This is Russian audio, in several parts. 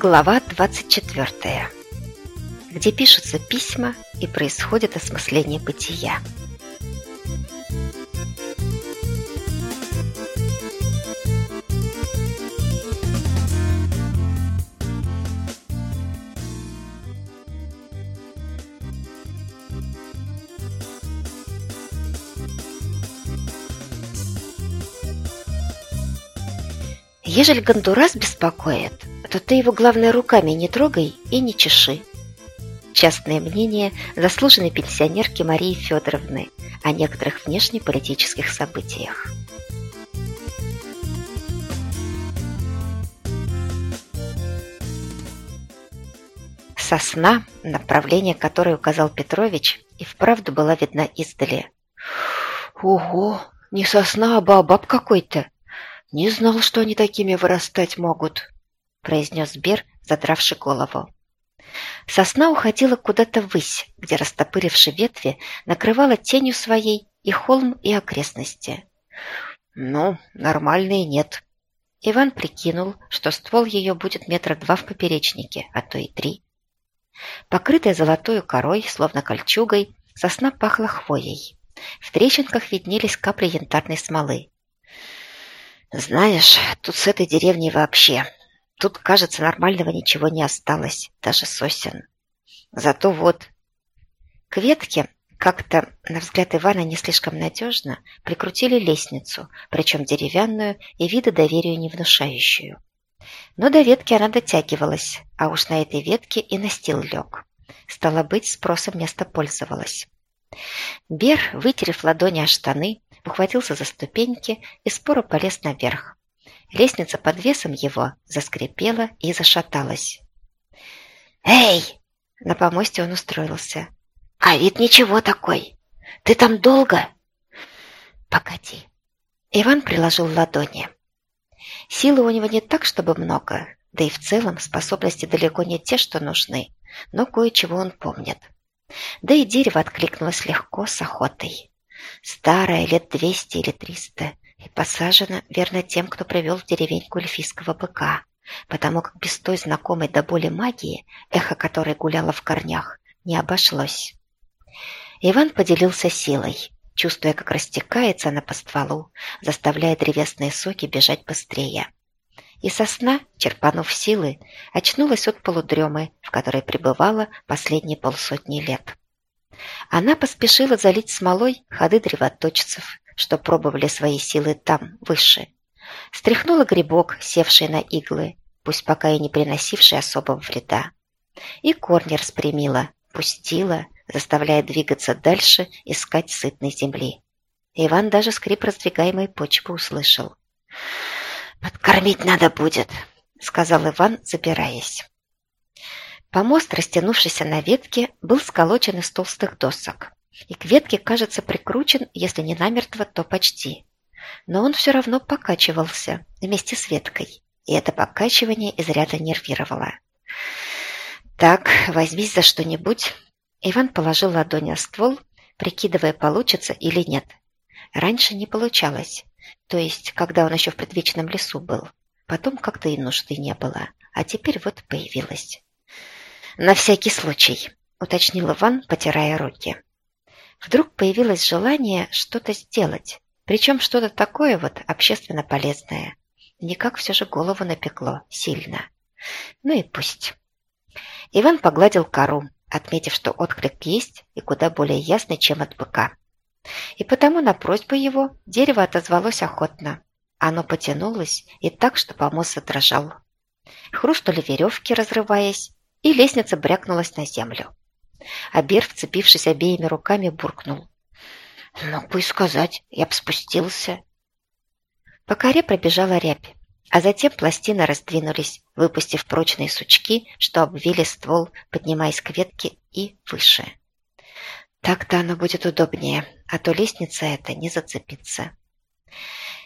Глава 24, где пишутся письма и происходит осмысление бытия. Ежели Гондурас беспокоит, то ты его, главное, руками не трогай и не чеши. Частное мнение заслуженной пенсионерки Марии Федоровны о некоторых внешнеполитических событиях. Сосна, направление которой указал Петрович, и вправду была видна издали. «Ого! Не сосна, а бабаб какой-то!» «Не знал, что они такими вырастать могут», — произнес Бер, задравши голову. Сосна уходила куда-то ввысь, где, растопыривши ветви, накрывала тенью своей и холм, и окрестности. «Ну, нормальные нет». Иван прикинул, что ствол ее будет метра два в поперечнике, а то и три. Покрытая золотой корой, словно кольчугой, сосна пахла хвоей. В трещинках виднелись капли янтарной смолы. Знаешь, тут с этой деревней вообще. Тут, кажется, нормального ничего не осталось, даже сосен. Зато вот... К ветке как-то, на взгляд Ивана, не слишком надежно, прикрутили лестницу, причем деревянную и вида доверию не внушающую. Но до ветки она дотягивалась, а уж на этой ветке и настил лег. Стало быть, спросом место пользовалась. Бер, вытерев ладони о штаны, ухватился за ступеньки и споро полез наверх. Лестница под весом его заскрипела и зашаталась. «Эй!» — на помосте он устроился. «А вид ничего такой! Ты там долго?» «Погоди!» Иван приложил ладони. Силы у него не так, чтобы много, да и в целом способности далеко не те, что нужны, но кое-чего он помнит. Да и дерево откликнулось легко, с охотой. Старая, лет двести или триста, и посажена, верно, тем, кто привел в деревеньку эльфийского быка, потому как без той знакомой до боли магии, эхо которой гуляло в корнях, не обошлось. Иван поделился силой, чувствуя, как растекается она по стволу, заставляя древесные соки бежать быстрее. И сосна, черпанув силы, очнулась от полудремы, в которой пребывала последние полсотни лет. Она поспешила залить смолой ходы древоточцев, что пробовали свои силы там, выше. Стряхнула грибок, севший на иглы, пусть пока и не приносивший особого вреда. И корни распрямила, пустила, заставляя двигаться дальше, искать сытной земли. Иван даже скрип раздвигаемой почвы услышал. «Подкормить надо будет», — сказал Иван, забираясь. Помост, растянувшийся на ветке, был сколочен из толстых досок. И к ветке, кажется, прикручен, если не намертво, то почти. Но он все равно покачивался вместе с веткой, и это покачивание изрядно нервировало. «Так, возьмись за что-нибудь». Иван положил ладонь на ствол, прикидывая, получится или нет. Раньше не получалось, то есть, когда он еще в предвечном лесу был. Потом как-то и нужды не было, а теперь вот появилась. «На всякий случай», — уточнил Иван, потирая руки. Вдруг появилось желание что-то сделать, причем что-то такое вот общественно полезное. Никак все же голову напекло сильно. Ну и пусть. Иван погладил кору, отметив, что отклик есть и куда более ясный, чем от быка. И потому на просьбу его дерево отозвалось охотно. Оно потянулось и так, что помост задрожал. Хрустнули веревки, разрываясь, и лестница брякнулась на землю. А Бер, вцепившись обеими руками, буркнул. «Мог бы и сказать, я б спустился». По коре пробежала рябь, а затем пластины раздвинулись, выпустив прочные сучки, что обвили ствол, поднимаясь к ветке и выше. Так-то оно будет удобнее, а то лестница эта не зацепится.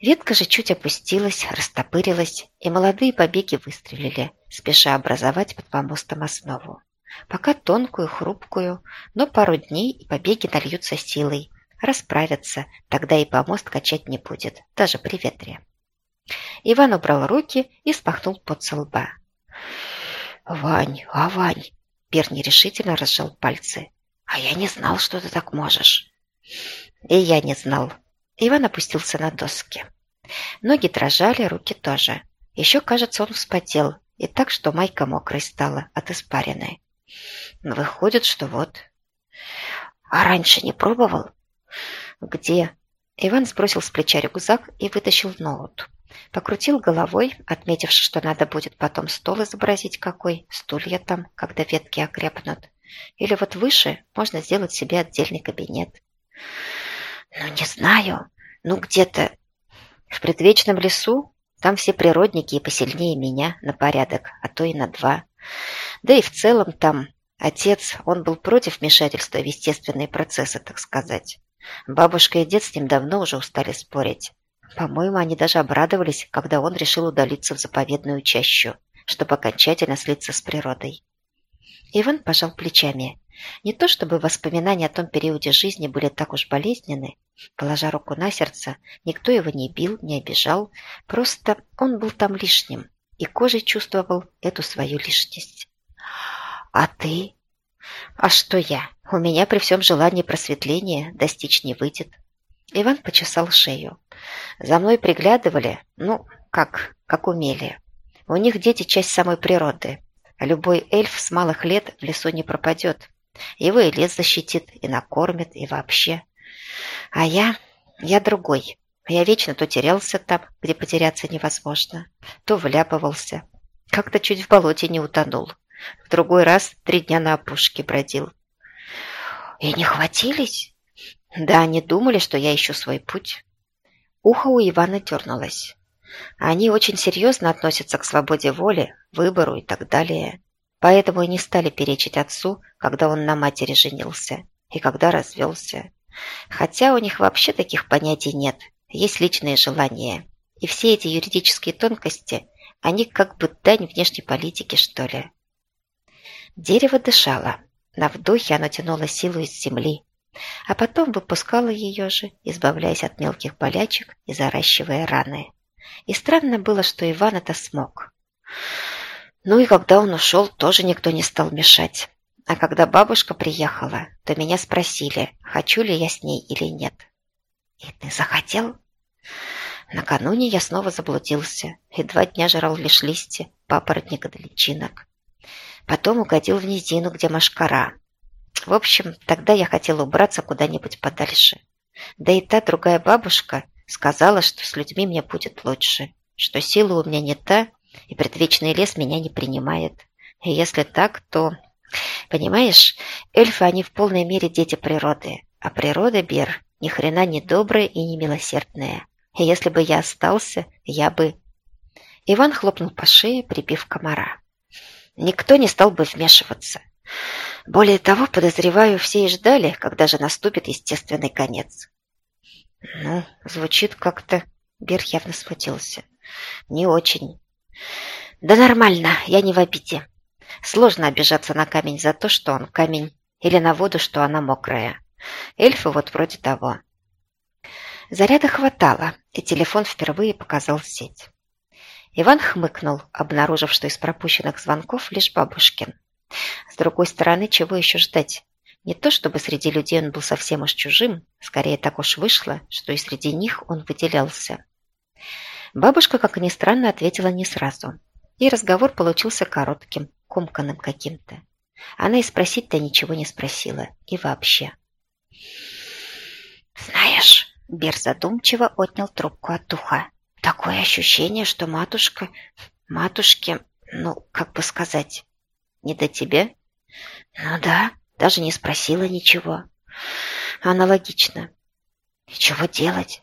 Ветка же чуть опустилась, растопырилась, и молодые побеги выстрелили, спеша образовать под помостом основу. Пока тонкую, хрупкую, но пару дней и побеги нальются силой, расправятся, тогда и помост качать не будет, даже при ветре. Иван убрал руки и спахнул под со лба. «Вань, а Вань!» Бер нерешительно разжал пальцы. «А я не знал, что ты так можешь». И я не знал. Иван опустился на доски. Ноги дрожали, руки тоже. Еще, кажется, он вспотел, и так, что майка мокрай стала от испарины. Выходит, что вот. А раньше не пробовал? Где? Иван сбросил с плеча рюкзак и вытащил ноут. Покрутил головой, отметив, что надо будет потом стол изобразить какой, стулья там, когда ветки окрепнут. Или вот выше можно сделать себе отдельный кабинет. Ну, не знаю. Ну, где-то в предвечном лесу там все природники и посильнее меня на порядок, а то и на два. Да и в целом там отец, он был против вмешательства в естественные процессы, так сказать. Бабушка и дед с ним давно уже устали спорить. По-моему, они даже обрадовались, когда он решил удалиться в заповедную чащу, чтобы окончательно слиться с природой. Иван пожал плечами. Не то чтобы воспоминания о том периоде жизни были так уж болезненны. Положа руку на сердце, никто его не бил, не обижал. Просто он был там лишним и кожей чувствовал эту свою лишность. «А ты?» «А что я? У меня при всем желании просветления достичь не выйдет». Иван почесал шею. «За мной приглядывали, ну, как, как умели. У них дети часть самой природы. Любой эльф с малых лет в лесу не пропадет. Его и лес защитит, и накормит, и вообще. А я... я другой. Я вечно то терялся там, где потеряться невозможно, то вляпывался. Как-то чуть в болоте не утонул. В другой раз три дня на опушке бродил. И не хватились? Да, они думали, что я ищу свой путь. Ухо у Ивана дернулось. Они очень серьезно относятся к свободе воли, выбору и так далее. Поэтому и не стали перечить отцу, когда он на матери женился и когда развелся. Хотя у них вообще таких понятий нет, есть личные желания. И все эти юридические тонкости, они как бы дань внешней политики, что ли. Дерево дышало. На вдохе оно тянуло силу из земли, а потом выпускало ее же, избавляясь от мелких болячек и заращивая раны. И странно было, что Иван это смог. Ну и когда он ушел, тоже никто не стал мешать. А когда бабушка приехала, то меня спросили, хочу ли я с ней или нет. И ты захотел? Накануне я снова заблудился и два дня жрал лишь листья, папоротника да личинок. Потом угодил в низину, где машкара. В общем, тогда я хотел убраться куда-нибудь подальше. Да и та другая бабушка сказала, что с людьми мне будет лучше, что сила у меня не та, и предвечный лес меня не принимает. И если так, то... Понимаешь, эльфы, они в полной мере дети природы, а природа, Бер, ни хрена не добрая и не милосердная. И если бы я остался, я бы... Иван хлопнул по шее, прибив комара. Никто не стал бы вмешиваться. Более того, подозреваю, все и ждали, когда же наступит естественный конец. Ну, звучит как-то... Бер явно смутился. Не очень. Да нормально, я не в обиде. Сложно обижаться на камень за то, что он камень, или на воду, что она мокрая. Эльфы вот вроде того. Заряда хватало, и телефон впервые показал сеть. Иван хмыкнул, обнаружив, что из пропущенных звонков лишь бабушкин. С другой стороны, чего еще ждать? Не то, чтобы среди людей он был совсем уж чужим, скорее так уж вышло, что и среди них он выделялся. Бабушка, как ни странно, ответила не сразу. И разговор получился коротким, комканным каким-то. Она и спросить-то ничего не спросила. И вообще. «Знаешь...» — Бер задумчиво отнял трубку от уха. «Такое ощущение, что матушка... Матушке... Ну, как бы сказать... Не до тебя?» «Ну да, даже не спросила ничего. Аналогично. И чего делать?»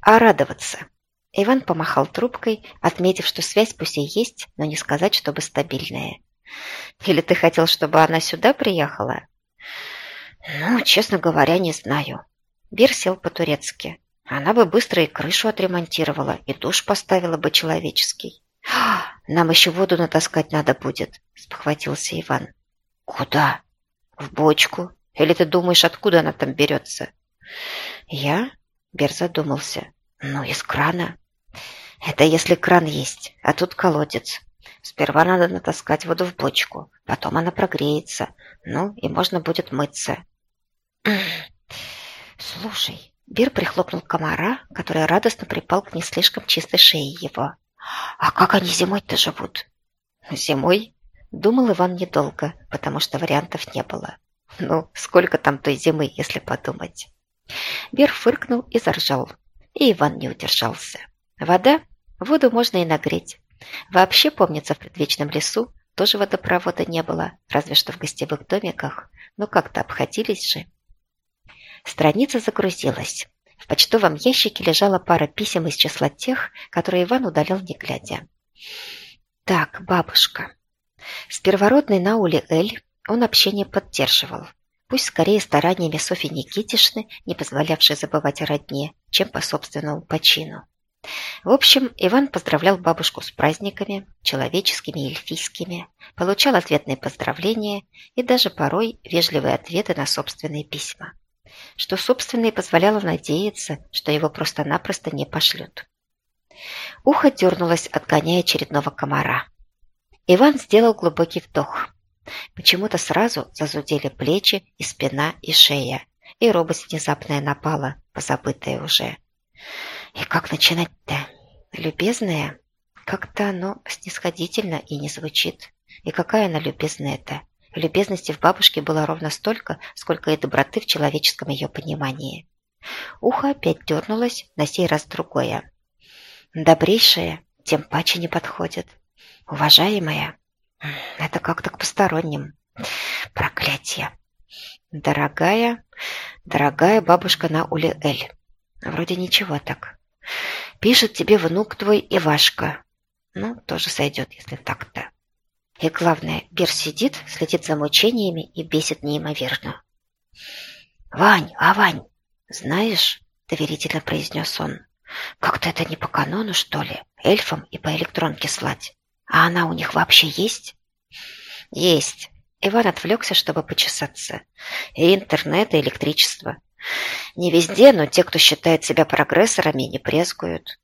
«А радоваться?» Иван помахал трубкой, отметив, что связь пусть и есть, но не сказать, чтобы стабильная. «Или ты хотел, чтобы она сюда приехала?» «Ну, честно говоря, не знаю». Бир сел по-турецки. Она бы быстро и крышу отремонтировала, и душ поставила бы человеческий. «Нам еще воду натаскать надо будет», – спохватился Иван. «Куда?» «В бочку. Или ты думаешь, откуда она там берется?» «Я?» – Бер задумался. «Ну, из крана». Это если кран есть, а тут колодец. Сперва надо натаскать воду в бочку, потом она прогреется, ну и можно будет мыться. Слушай, Бир прихлопнул комара, который радостно припал к не слишком чистой шее его. А как они зимой-то живут? Зимой? Думал Иван недолго, потому что вариантов не было. Ну, сколько там той зимы, если подумать? Бир фыркнул и заржал. И Иван не удержался. Вода? Воду можно и нагреть. Вообще, помнится, в предвечном лесу тоже водопровода не было, разве что в гостевых домиках. Но как-то обходились же. Страница загрузилась. В почтовом ящике лежала пара писем из числа тех, которые Иван удалил не глядя. Так, бабушка. С первородной Наули Эль он общение поддерживал. Пусть скорее стараниями Софьи Никитишны, не позволявшей забывать о родне, чем по собственному почину. В общем, Иван поздравлял бабушку с праздниками, человеческими и эльфийскими, получал ответные поздравления и даже порой вежливые ответы на собственные письма, что собственные позволяло надеяться, что его просто-напросто не пошлют. Ухо дернулось, отгоняя очередного комара. Иван сделал глубокий вдох. Почему-то сразу зазудели плечи и спина и шея, и робость внезапная напала, позабытая уже. И как начинать-то? Любезная? Как-то оно снисходительно и не звучит. И какая она любезная-то? Любезности в бабушке было ровно столько, сколько и доброты в человеческом ее понимании. Ухо опять дернулось, на сей раз другое. Добрейшее, тем паче не подходит. Уважаемая, это как-то к посторонним. Проклятие. Дорогая, дорогая бабушка на Уле-Эль. Вроде ничего так. Пишет тебе внук твой Ивашка. Ну, тоже сойдет, если так-то. И главное, Бер сидит, следит за мучениями и бесит неимоверно. «Вань, а Вань, знаешь, — доверительно произнес он, — как-то это не по канону, что ли, эльфам и по электронке слать? А она у них вообще есть?» «Есть». Иван отвлекся, чтобы почесаться. «И интернет, и электричество. Не везде, но те, кто считает себя прогрессорами, не презгуют.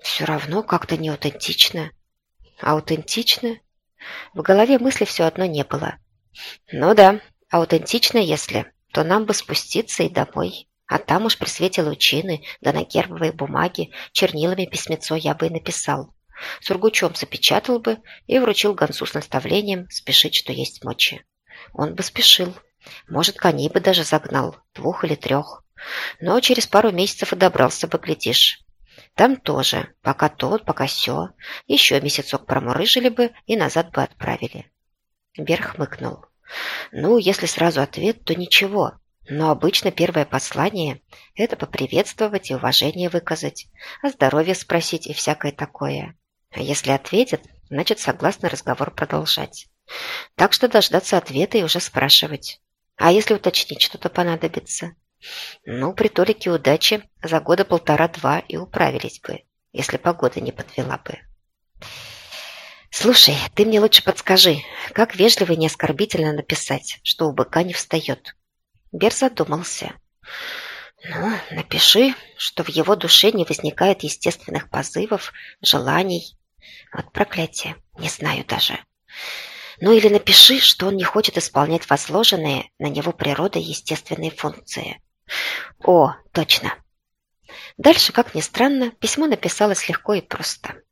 Все равно как-то не аутентично. В голове мысли все одно не было. Ну да, аутентично, если, то нам бы спуститься и домой. А там уж при свете лучины, да на гербовой бумаге, чернилами письмецо я бы и написал. Сургучом запечатал бы и вручил гонцу с наставлением спешить, что есть мочи. Он бы спешил. Может, коней бы даже загнал, двух или трех. Но через пару месяцев и добрался бы, глядишь. Там тоже, пока тот, пока сё. Еще месяцок промурыжили бы и назад бы отправили. Бер хмыкнул. Ну, если сразу ответ, то ничего. Но обычно первое послание – это поприветствовать и уважение выказать, о здоровье спросить и всякое такое. А если ответят, значит, согласно разговор продолжать. Так что дождаться ответа и уже спрашивать. А если уточнить, что-то понадобится? Ну, при толике удачи за года полтора-два и управились бы, если погода не подвела бы. Слушай, ты мне лучше подскажи, как вежливо и неоскорбительно написать, что у быка не встает? Бер задумался. Ну, напиши, что в его душе не возникает естественных позывов, желаний. Вот проклятие, не знаю даже. Ну или напиши, что он не хочет исполнять возложенные на него природой естественные функции. О, точно. Дальше, как ни странно, письмо написалось легко и просто.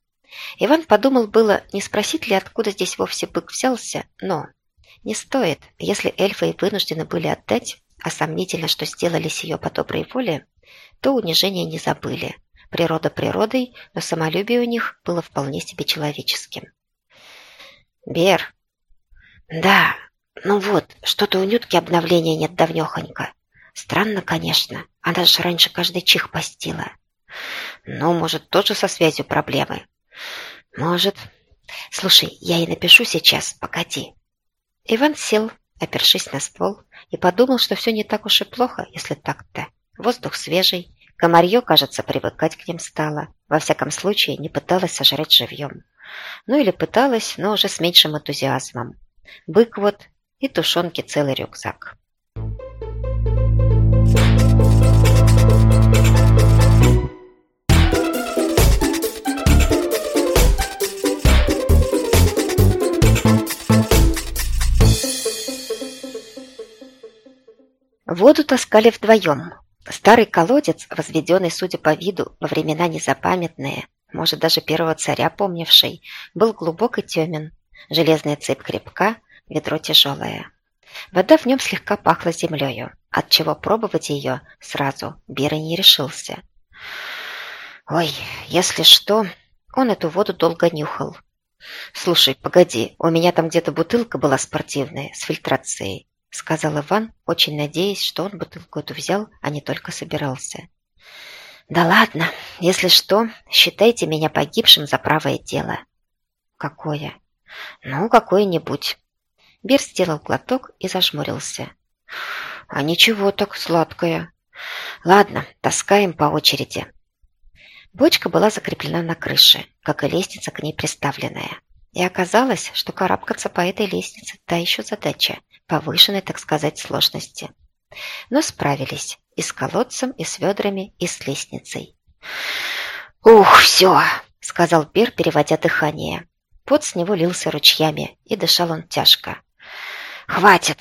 Иван подумал было, не спросить ли, откуда здесь вовсе бык взялся, но не стоит, если эльфы и вынуждены были отдать, а сомнительно, что сделали ее по доброй воле, то унижение не забыли. Природа природой, но самолюбие у них было вполне себе человеческим. «Бер, да, ну вот, что-то у Нютки обновления нет давнехонько. Странно, конечно, она же раньше каждый чих постила. Ну, может, тоже со связью проблемы. Может. Слушай, я ей напишу сейчас, погоди. Иван сел, опершись на ствол, и подумал, что все не так уж и плохо, если так-то. Воздух свежий, комарье, кажется, привыкать к ним стало. Во всяком случае, не пыталась сожрать живьем. Ну или пыталась, но уже с меньшим энтузиазмом. Бык вот и тушенки целый рюкзак. Таскали вдвоем. Старый колодец, возведенный, судя по виду, во времена незапамятные, может, даже первого царя помнивший, был глубок и темен. Железная цепь крепка, ведро тяжелое. Вода в нем слегка пахла землею, отчего пробовать ее сразу Бера не решился. Ой, если что, он эту воду долго нюхал. «Слушай, погоди, у меня там где-то бутылка была спортивная с фильтрацией», сказал Иван, очень надеясь, что он бутылку эту взял, а не только собирался. «Да ладно, если что, считайте меня погибшим за правое дело». «Какое?» «Ну, какое-нибудь». Бир сделал глоток и зажмурился. «А ничего так, сладкое. Ладно, таскаем по очереди». Бочка была закреплена на крыше, как и лестница к ней приставленная. И оказалось, что карабкаться по этой лестнице – та еще задача, повышенной, так сказать, сложности. Но справились и с колодцем, и с ведрами, и с лестницей. «Ух, все!» – сказал Бер, переводя дыхание. Пот с него лился ручьями, и дышал он тяжко. «Хватит!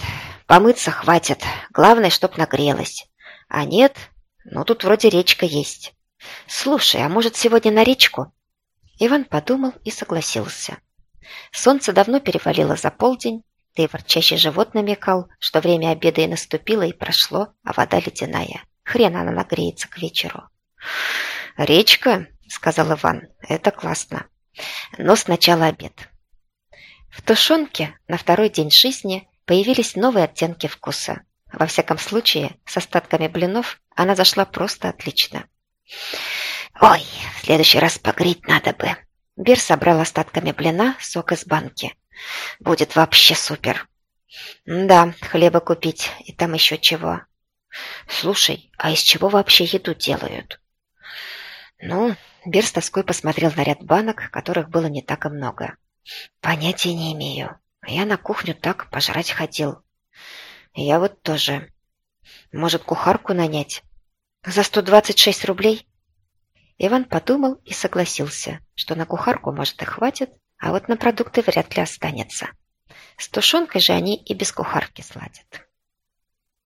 Помыться хватит. Главное, чтоб нагрелось. А нет, ну тут вроде речка есть. Слушай, а может сегодня на речку?» Иван подумал и согласился. Солнце давно перевалило за полдень, да и ворчащий живот намекал, что время обеда и наступило, и прошло, а вода ледяная. Хрен она нагреется к вечеру. «Речка», — сказал Иван, — «это классно. Но сначала обед». В тушенке на второй день жизни появились новые оттенки вкуса. Во всяком случае, с остатками блинов она зашла просто отлично. «Ой, в следующий раз погреть надо бы». Бир собрал остатками блина сок из банки. Будет вообще супер. Да, хлеба купить и там еще чего. Слушай, а из чего вообще еду делают? Ну, Бир с тоской посмотрел на ряд банок, которых было не так и много. Понятия не имею. Я на кухню так пожрать ходил. Я вот тоже. Может, кухарку нанять? За 126 рублей? Иван подумал и согласился, что на кухарку, может, и хватит, а вот на продукты вряд ли останется. С тушенкой же они и без кухарки сладят.